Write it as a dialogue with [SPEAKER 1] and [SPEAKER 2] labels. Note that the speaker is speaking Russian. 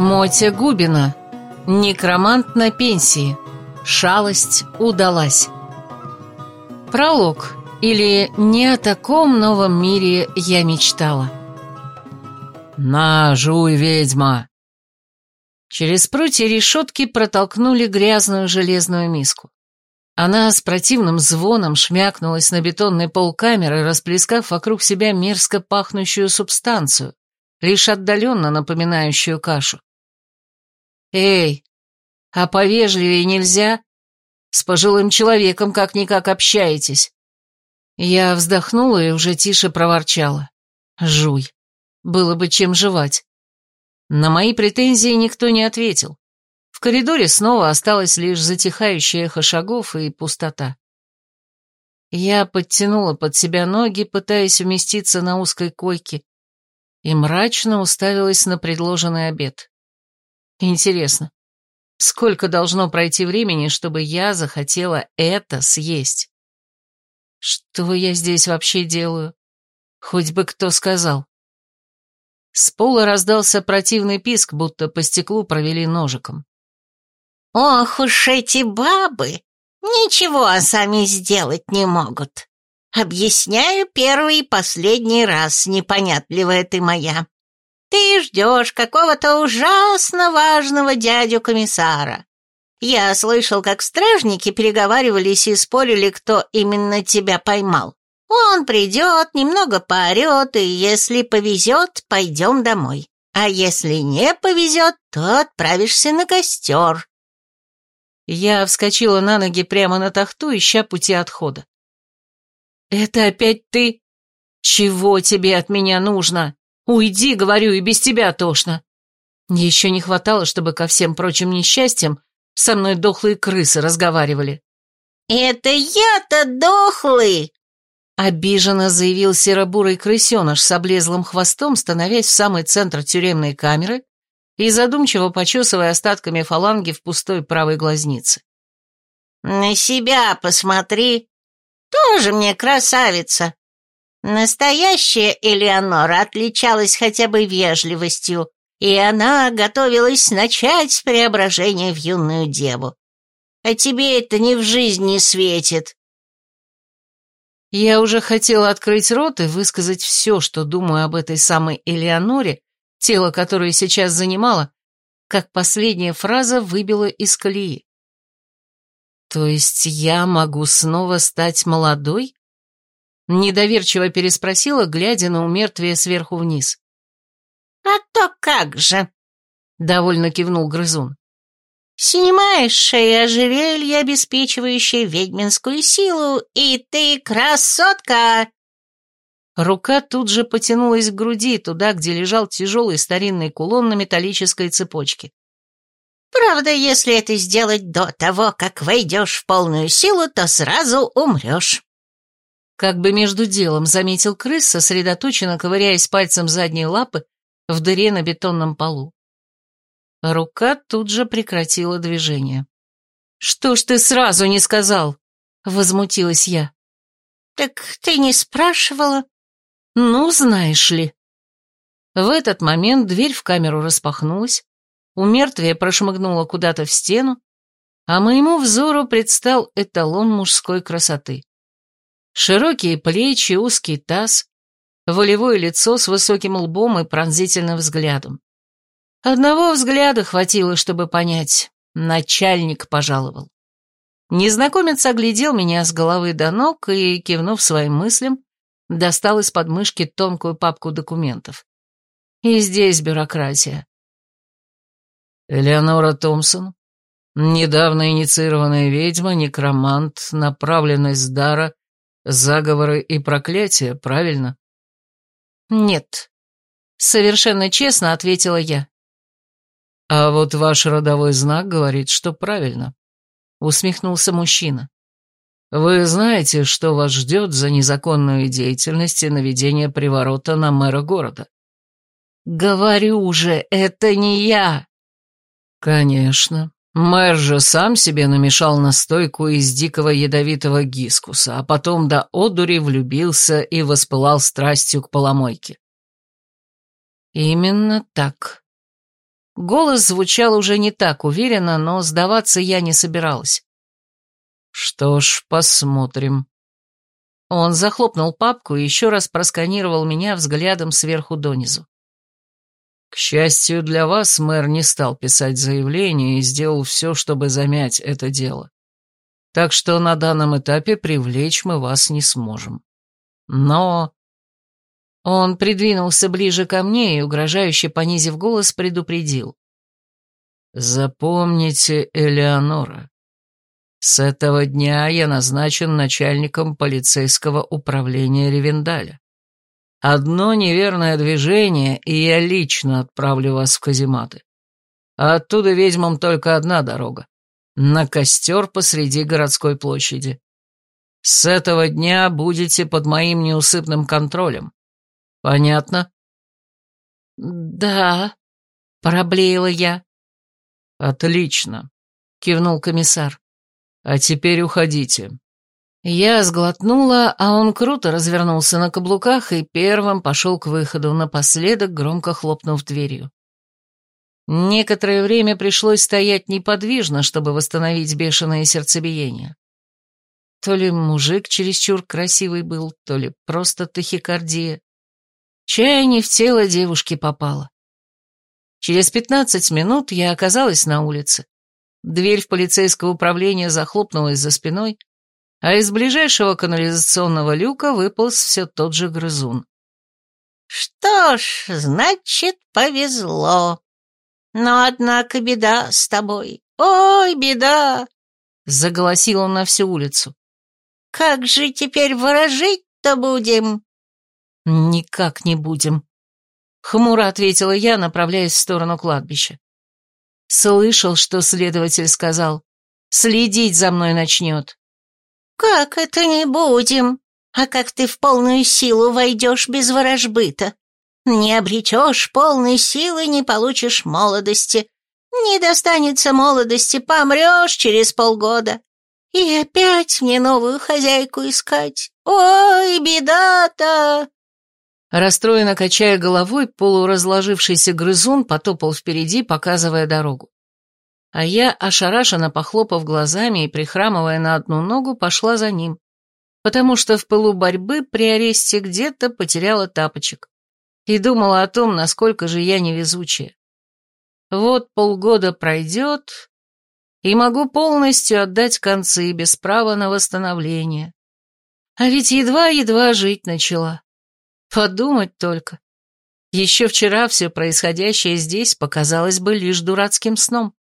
[SPEAKER 1] Мотя Губина. Некромант на пенсии. Шалость удалась. Пролог. Или «Не о таком новом мире я мечтала».
[SPEAKER 2] «На, жуй, ведьма!»
[SPEAKER 1] Через прутья решетки протолкнули грязную железную миску. Она с противным звоном шмякнулась на бетонный пол камеры, расплескав вокруг себя мерзко пахнущую субстанцию, лишь отдаленно напоминающую кашу. «Эй, а повежливее нельзя? С пожилым человеком как-никак общаетесь». Я вздохнула и уже тише проворчала. «Жуй. Было бы чем жевать». На мои претензии никто не ответил. В коридоре снова осталось лишь затихающее эхо шагов и пустота. Я подтянула под себя ноги, пытаясь уместиться на узкой койке, и мрачно уставилась на предложенный обед. Интересно, сколько должно пройти времени, чтобы я захотела это съесть? Что я здесь вообще делаю? Хоть бы кто сказал. С пола раздался противный писк, будто по стеклу провели ножиком.
[SPEAKER 3] «Ох уж эти бабы! Ничего сами сделать не могут. Объясняю первый и последний раз, непонятливая ты моя. Ты ждешь какого-то ужасно важного дядю-комиссара. Я слышал, как стражники переговаривались и спорили, кто именно тебя поймал. Он придет, немного поорет, и если повезет, пойдем домой. А если не повезет, то отправишься на костер.
[SPEAKER 1] Я вскочила на ноги прямо на тахту, ища пути отхода. «Это опять ты? Чего тебе от меня нужно? Уйди, говорю, и без тебя тошно. Еще не хватало, чтобы ко всем прочим несчастьям со мной дохлые крысы разговаривали».
[SPEAKER 3] «Это я-то дохлый!»
[SPEAKER 1] Обиженно заявил серобурый крысеныш с облезлым хвостом, становясь в самый центр тюремной камеры и задумчиво почесывая остатками фаланги в пустой правой глазнице.
[SPEAKER 3] «На себя посмотри. Тоже мне красавица. Настоящая Элеонора отличалась хотя бы вежливостью, и она готовилась начать преображение в юную деву. А тебе это ни в жизни светит».
[SPEAKER 1] Я уже хотела открыть рот и высказать все, что думаю об этой самой Элеоноре, тело которое сейчас занимало, как последняя фраза выбила из колеи. «То есть я могу снова стать молодой?» Недоверчиво переспросила, глядя на умертвие сверху вниз.
[SPEAKER 3] «А то как же!» — довольно кивнул грызун. «Снимаешь шеи ожерелье, обеспечивающее ведьминскую силу, и ты красотка!»
[SPEAKER 1] Рука тут же потянулась к груди, туда, где лежал тяжелый старинный кулон на металлической цепочке.
[SPEAKER 3] «Правда, если это сделать до того, как войдешь в полную силу, то сразу умрешь».
[SPEAKER 1] Как бы между делом заметил крыс, сосредоточенно ковыряясь пальцем задней лапы в дыре на бетонном полу. Рука тут же прекратила движение. «Что ж ты сразу не сказал?» — возмутилась я.
[SPEAKER 3] «Так ты не спрашивала?»
[SPEAKER 1] «Ну, знаешь ли». В этот момент дверь в камеру распахнулась, у мертвия прошмыгнула куда-то в стену, а моему взору предстал эталон мужской красоты. Широкие плечи, узкий таз, волевое лицо с высоким лбом и пронзительным взглядом. Одного взгляда хватило, чтобы понять, начальник пожаловал. Незнакомец оглядел меня с головы до ног и, кивнув своим мыслям, достал из подмышки тонкую папку документов. И здесь бюрократия.
[SPEAKER 2] Элеонора Томпсон, недавно инициированная ведьма, некромант, направленность дара, заговоры и проклятия, правильно?
[SPEAKER 1] Нет. Совершенно честно ответила я.
[SPEAKER 2] А вот ваш родовой знак говорит, что правильно. Усмехнулся мужчина. Вы знаете, что вас ждет за незаконную деятельность и наведение приворота на мэра города?
[SPEAKER 1] Говорю уже, это не я.
[SPEAKER 2] Конечно. Мэр же сам себе намешал настойку из дикого ядовитого гискуса, а потом до одури влюбился и воспылал страстью к поломойке.
[SPEAKER 1] Именно так. Голос звучал уже не так уверенно, но сдаваться я не собиралась.
[SPEAKER 2] «Что ж, посмотрим».
[SPEAKER 1] Он захлопнул папку и еще раз просканировал меня взглядом сверху донизу.
[SPEAKER 2] К счастью для вас, мэр не стал писать заявление и сделал все, чтобы замять это дело. Так что на данном этапе привлечь мы вас не сможем. Но...
[SPEAKER 1] Он придвинулся ближе ко мне и, угрожающе понизив голос, предупредил.
[SPEAKER 2] «Запомните, Элеонора, с этого дня я назначен начальником полицейского управления Ревендаля. Одно неверное движение, и я лично отправлю вас в казематы. А оттуда ведьмам только одна дорога — на костер посреди городской площади. С этого дня будете под моим неусыпным контролем. Понятно?
[SPEAKER 1] Да, проблеяла я.
[SPEAKER 2] Отлично, кивнул комиссар. А теперь уходите.
[SPEAKER 1] Я сглотнула, а он круто развернулся на каблуках и первым пошел к выходу, напоследок громко хлопнув дверью. Некоторое время пришлось стоять неподвижно, чтобы восстановить бешеное сердцебиение. То ли мужик чересчур красивый был, то ли просто тахикардия. Чай не в тело девушки попала. Через пятнадцать минут я оказалась на улице. Дверь в полицейское управление захлопнулась за спиной, а из ближайшего канализационного люка выполз все тот же грызун.
[SPEAKER 3] «Что ж, значит, повезло. Но, однако, беда с тобой. Ой, беда!»
[SPEAKER 1] Заголосил он на всю улицу.
[SPEAKER 3] «Как же теперь ворожить-то будем?»
[SPEAKER 1] «Никак не будем», — хмуро ответила я, направляясь в сторону кладбища. Слышал, что следователь сказал. Следить за мной начнет.
[SPEAKER 3] «Как это не будем? А как ты в полную силу войдешь без ворожбыта? Не обретешь полной силы, не получишь молодости. Не достанется молодости, помрешь через полгода. И опять мне новую хозяйку искать. Ой, беда-то!»
[SPEAKER 1] Расстроенно качая головой, полуразложившийся грызун потопал впереди, показывая дорогу. А я, ошарашенно похлопав глазами и прихрамывая на одну ногу, пошла за ним, потому что в пылу борьбы при аресте где-то потеряла тапочек и думала о том, насколько же я невезучая. Вот полгода пройдет, и могу полностью отдать концы без права на восстановление. А ведь едва-едва жить начала. Подумать только. Еще вчера все происходящее здесь показалось бы лишь дурацким сном.